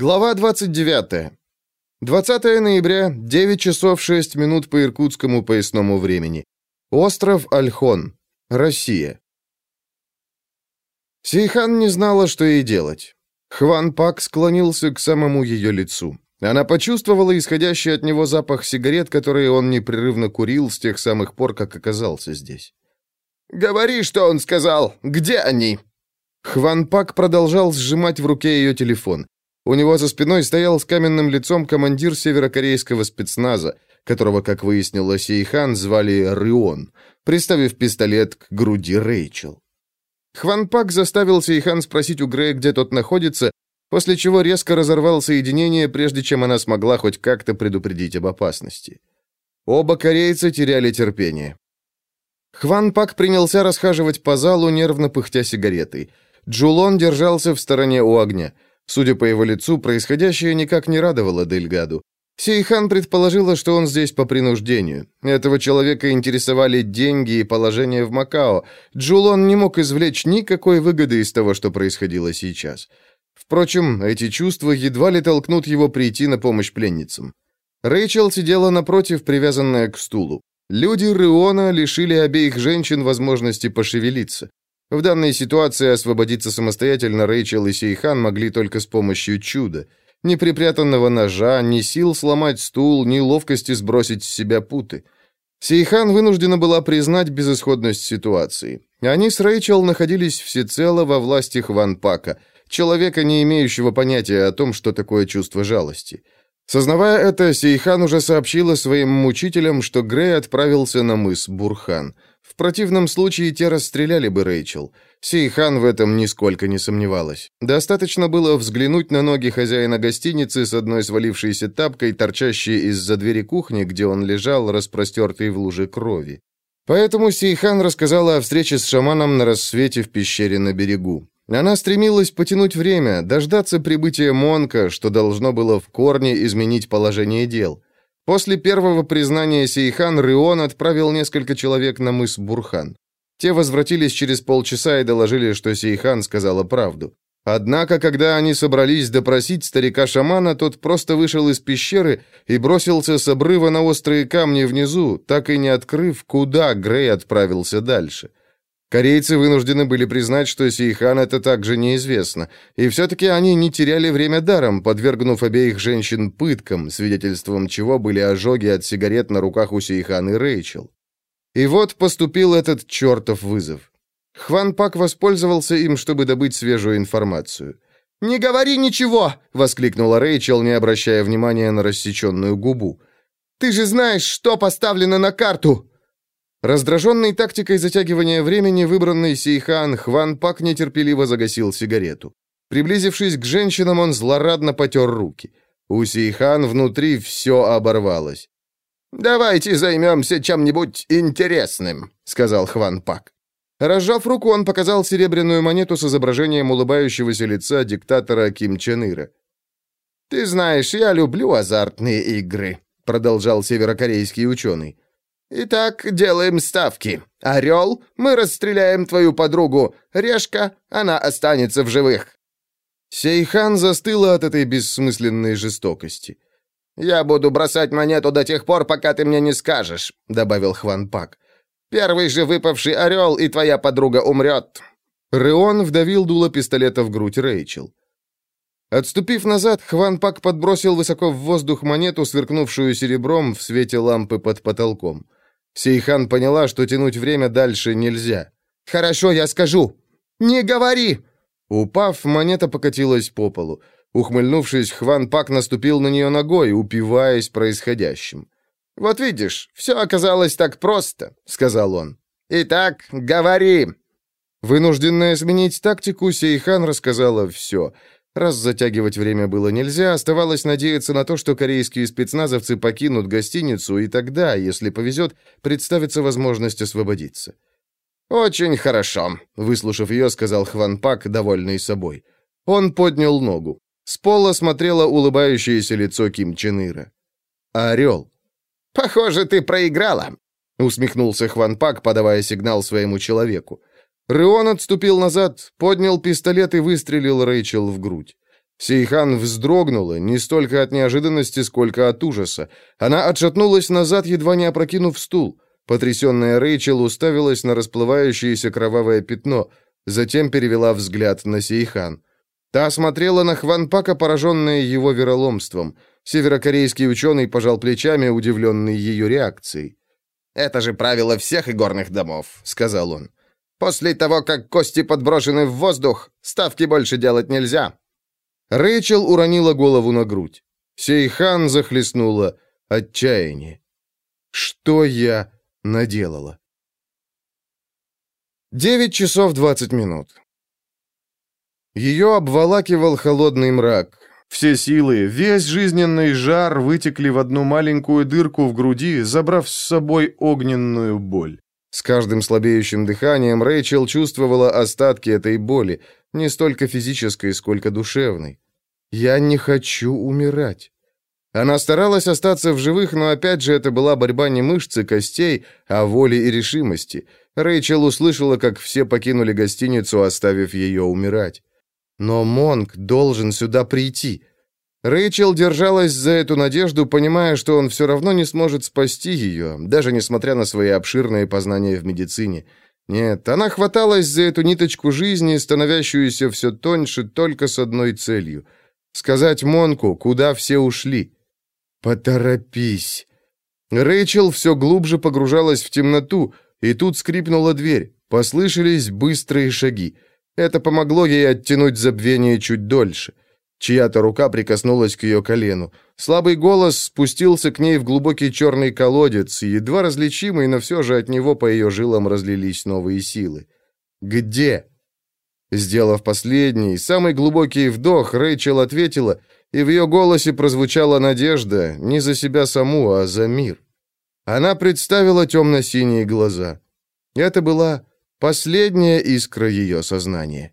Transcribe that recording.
Глава 29. 20 ноября, 9 часов 6 минут по иркутскому поясному времени. Остров Альхон, Россия. Сейхан не знала, что ей делать. Хван Пак склонился к самому ее лицу. Она почувствовала исходящий от него запах сигарет, которые он непрерывно курил с тех самых пор, как оказался здесь. «Говори, что он сказал! Где они?» Хван Пак продолжал сжимать в руке ее телефон. У него за спиной стоял с каменным лицом командир северокорейского спецназа, которого, как выяснилось, Сейхан звали Рыон, приставив пистолет к груди Рэйчел. Хван Пак заставил Сейхан спросить у Грея, где тот находится, после чего резко разорвал соединение, прежде чем она смогла хоть как-то предупредить об опасности. Оба корейца теряли терпение. Хван Пак принялся расхаживать по залу, нервно пыхтя сигаретой. Джулон держался в стороне у огня – Судя по его лицу, происходящее никак не радовало Дельгаду. Сейхан предположила, что он здесь по принуждению. Этого человека интересовали деньги и положение в Макао. Джулон не мог извлечь никакой выгоды из того, что происходило сейчас. Впрочем, эти чувства едва ли толкнут его прийти на помощь пленницам. Рэйчел сидела напротив, привязанная к стулу. Люди Риона лишили обеих женщин возможности пошевелиться. В данной ситуации освободиться самостоятельно Рэйчел и Сейхан могли только с помощью чуда. Ни припрятанного ножа, ни сил сломать стул, ни ловкости сбросить с себя путы. Сейхан вынуждена была признать безысходность ситуации. Они с Рэйчел находились всецело во власти Хван Пака, человека, не имеющего понятия о том, что такое чувство жалости. Сознавая это, Сейхан уже сообщила своим мучителям, что Грей отправился на мыс Бурхан – в противном случае те расстреляли бы Рэйчел. Сейхан в этом нисколько не сомневалась. Достаточно было взглянуть на ноги хозяина гостиницы с одной свалившейся тапкой, торчащей из-за двери кухни, где он лежал, распростертый в луже крови. Поэтому Сейхан рассказала о встрече с шаманом на рассвете в пещере на берегу. Она стремилась потянуть время, дождаться прибытия Монка, что должно было в корне изменить положение дел. После первого признания Сейхан Рион отправил несколько человек на мыс Бурхан. Те возвратились через полчаса и доложили, что Сейхан сказала правду. Однако, когда они собрались допросить старика-шамана, тот просто вышел из пещеры и бросился с обрыва на острые камни внизу, так и не открыв, куда Грей отправился дальше. Корейцы вынуждены были признать, что Сейхан это также неизвестно, и все-таки они не теряли время даром, подвергнув обеих женщин пыткам, свидетельством чего были ожоги от сигарет на руках у Сейхан и Рэйчел. И вот поступил этот чертов вызов. Хван Пак воспользовался им, чтобы добыть свежую информацию. «Не говори ничего!» — воскликнула Рэйчел, не обращая внимания на рассеченную губу. «Ты же знаешь, что поставлено на карту!» Раздраженный тактикой затягивания времени, выбранный Сейхан, Хван Пак нетерпеливо загасил сигарету. Приблизившись к женщинам, он злорадно потер руки. У Сейхан внутри все оборвалось. «Давайте займемся чем-нибудь интересным», — сказал Хван Пак. Разжав руку, он показал серебряную монету с изображением улыбающегося лица диктатора Ким Чен Ира. «Ты знаешь, я люблю азартные игры», — продолжал северокорейский ученый. «Итак, делаем ставки. Орел, мы расстреляем твою подругу. Решка, она останется в живых». Сейхан застыла от этой бессмысленной жестокости. «Я буду бросать монету до тех пор, пока ты мне не скажешь», — добавил Хван Пак. «Первый же выпавший орел, и твоя подруга умрет». Реон вдавил дуло пистолета в грудь Рэйчел. Отступив назад, Хван Пак подбросил высоко в воздух монету, сверкнувшую серебром в свете лампы под потолком. Сейхан поняла, что тянуть время дальше нельзя. «Хорошо, я скажу». «Не говори!» Упав, монета покатилась по полу. Ухмыльнувшись, Хван Пак наступил на нее ногой, упиваясь происходящим. «Вот видишь, все оказалось так просто», — сказал он. «Итак, говори». Вынужденная сменить тактику, Сейхан рассказала все — Раз затягивать время было нельзя, оставалось надеяться на то, что корейские спецназовцы покинут гостиницу, и тогда, если повезет, представится возможность освободиться. «Очень хорошо», — выслушав ее, сказал Хван Пак, довольный собой. Он поднял ногу. С пола смотрело улыбающееся лицо Ким Чен Ира. «Орел». «Похоже, ты проиграла», — усмехнулся Хван Пак, подавая сигнал своему человеку. Рион отступил назад, поднял пистолет и выстрелил Рэйчел в грудь. Сейхан вздрогнула, не столько от неожиданности, сколько от ужаса. Она отшатнулась назад, едва не опрокинув стул. Потрясенная Рэйчел уставилась на расплывающееся кровавое пятно, затем перевела взгляд на Сейхан. Та смотрела на Хванпака, пораженная его вероломством. Северокорейский ученый пожал плечами, удивленный ее реакцией. «Это же правило всех игорных домов», — сказал он. «После того, как кости подброшены в воздух, ставки больше делать нельзя». Рэйчел уронила голову на грудь. Сейхан захлестнула отчаяние. «Что я наделала?» Девять часов двадцать минут. Ее обволакивал холодный мрак. Все силы, весь жизненный жар вытекли в одну маленькую дырку в груди, забрав с собой огненную боль. С каждым слабеющим дыханием Рэйчел чувствовала остатки этой боли, не столько физической, сколько душевной. «Я не хочу умирать». Она старалась остаться в живых, но опять же это была борьба не мышц и костей, а воли и решимости. Рэйчел услышала, как все покинули гостиницу, оставив ее умирать. Но Монк должен сюда прийти. Рэйчел держалась за эту надежду, понимая, что он все равно не сможет спасти ее, даже несмотря на свои обширные познания в медицине. Нет, она хваталась за эту ниточку жизни, становящуюся все тоньше только с одной целью — сказать Монку, куда все ушли. «Поторопись!» Рэйчел все глубже погружалась в темноту, и тут скрипнула дверь, послышались быстрые шаги. Это помогло ей оттянуть забвение чуть дольше. Чья-то рука прикоснулась к ее колену. Слабый голос спустился к ней в глубокий черный колодец, едва различимый, но все же от него по ее жилам разлились новые силы. «Где?» Сделав последний, самый глубокий вдох, Рэйчел ответила, и в ее голосе прозвучала надежда не за себя саму, а за мир. Она представила темно-синие глаза. Это была Последняя искра ее сознания.